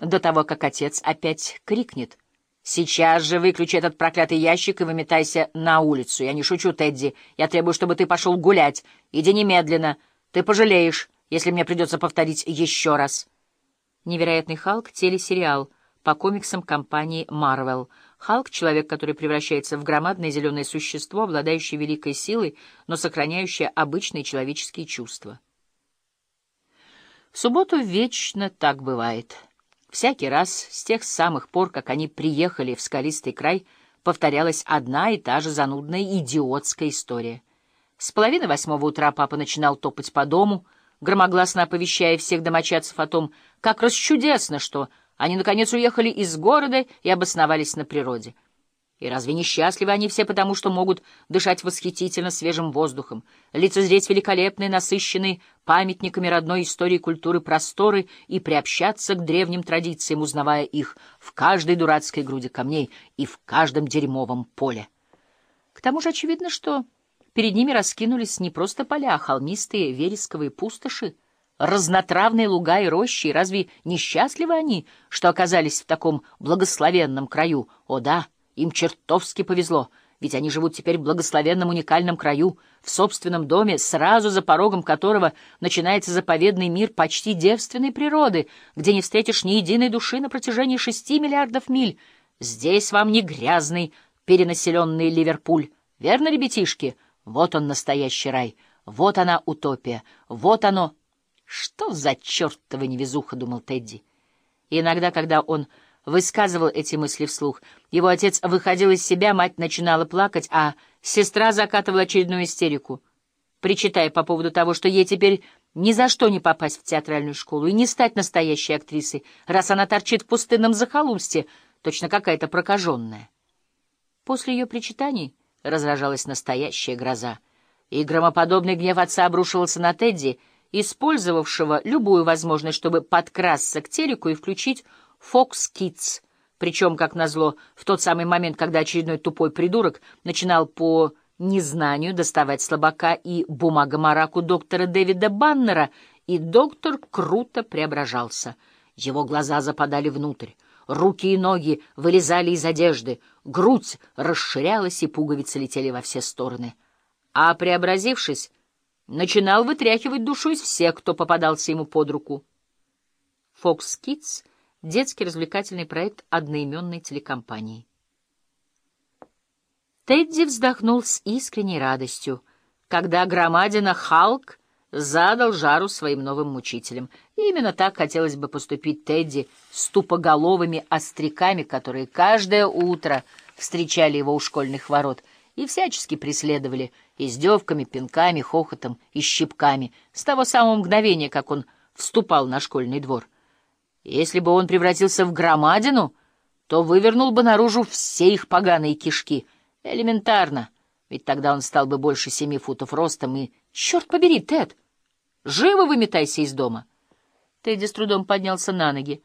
до того, как отец опять крикнет. «Сейчас же выключи этот проклятый ящик и выметайся на улицу. Я не шучу, Тедди. Я требую, чтобы ты пошел гулять. Иди немедленно. Ты пожалеешь, если мне придется повторить еще раз». «Невероятный Халк» — телесериал по комиксам компании Marvel. Халк — человек, который превращается в громадное зеленое существо, обладающее великой силой, но сохраняющее обычные человеческие чувства. В субботу вечно так бывает. Всякий раз, с тех самых пор, как они приехали в скалистый край, повторялась одна и та же занудная идиотская история. С половины восьмого утра папа начинал топать по дому, громогласно оповещая всех домочадцев о том, как расчудесно, что они, наконец, уехали из города и обосновались на природе. И разве не счастливы они все потому, что могут дышать восхитительно свежим воздухом, лицезреть великолепные, насыщенные памятниками родной истории культуры просторы и приобщаться к древним традициям, узнавая их в каждой дурацкой груди камней и в каждом дерьмовом поле? К тому же очевидно, что перед ними раскинулись не просто поля, а холмистые вересковые пустоши, разнотравные луга и рощи, и разве несчастливы они, что оказались в таком благословенном краю? О да! Им чертовски повезло, ведь они живут теперь в благословенном уникальном краю, в собственном доме, сразу за порогом которого начинается заповедный мир почти девственной природы, где не встретишь ни единой души на протяжении шести миллиардов миль. Здесь вам не грязный, перенаселенный Ливерпуль. Верно, ребятишки? Вот он, настоящий рай. Вот она, утопия. Вот оно... Что за чертова невезуха, — думал Тедди. И иногда, когда он высказывал эти мысли вслух. Его отец выходил из себя, мать начинала плакать, а сестра закатывала очередную истерику, причитая по поводу того, что ей теперь ни за что не попасть в театральную школу и не стать настоящей актрисой, раз она торчит в пустынном захолустье, точно какая-то прокаженная. После ее причитаний разражалась настоящая гроза, и громоподобный гнев отца обрушивался на Тедди, использовавшего любую возможность, чтобы подкрасться к телеку и включить Fox Kids, причем, как назло, в тот самый момент, когда очередной тупой придурок начинал по незнанию доставать слабака и бумагомараку доктора Дэвида Баннера, и доктор круто преображался. Его глаза западали внутрь, руки и ноги вылезали из одежды, грудь расширялась, и пуговицы летели во все стороны. А преобразившись, начинал вытряхивать душу из всех, кто попадался ему под руку. Fox Kids — детский развлекательный проект одноименной телекомпании. Тедди вздохнул с искренней радостью, когда громадина Халк задал жару своим новым мучителям. И именно так хотелось бы поступить Тедди с тупоголовыми остряками, которые каждое утро встречали его у школьных ворот и всячески преследовали издевками, пинками, хохотом и щипками с того самого мгновения, как он вступал на школьный двор. Если бы он превратился в громадину, то вывернул бы наружу все их поганые кишки. Элементарно, ведь тогда он стал бы больше семи футов ростом и... Черт побери, Тед! Живо выметайся из дома! Тедди с трудом поднялся на ноги.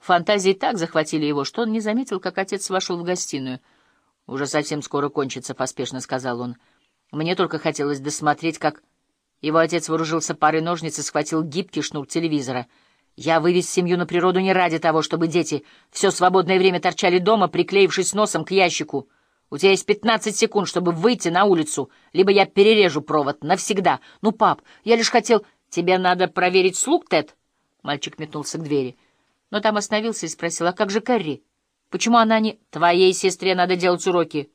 Фантазии так захватили его, что он не заметил, как отец вошел в гостиную. «Уже совсем скоро кончится», — поспешно сказал он. «Мне только хотелось досмотреть, как...» Его отец вооружился парой ножниц и схватил гибкий шнур телевизора — я вывез семью на природу не ради того, чтобы дети все свободное время торчали дома, приклеившись носом к ящику. У тебя есть пятнадцать секунд, чтобы выйти на улицу, либо я перережу провод навсегда. Ну, пап, я лишь хотел... Тебе надо проверить слуг, Тед? Мальчик метнулся к двери. Но там остановился и спросил, а как же Кэрри? Почему она не... Твоей сестре надо делать уроки.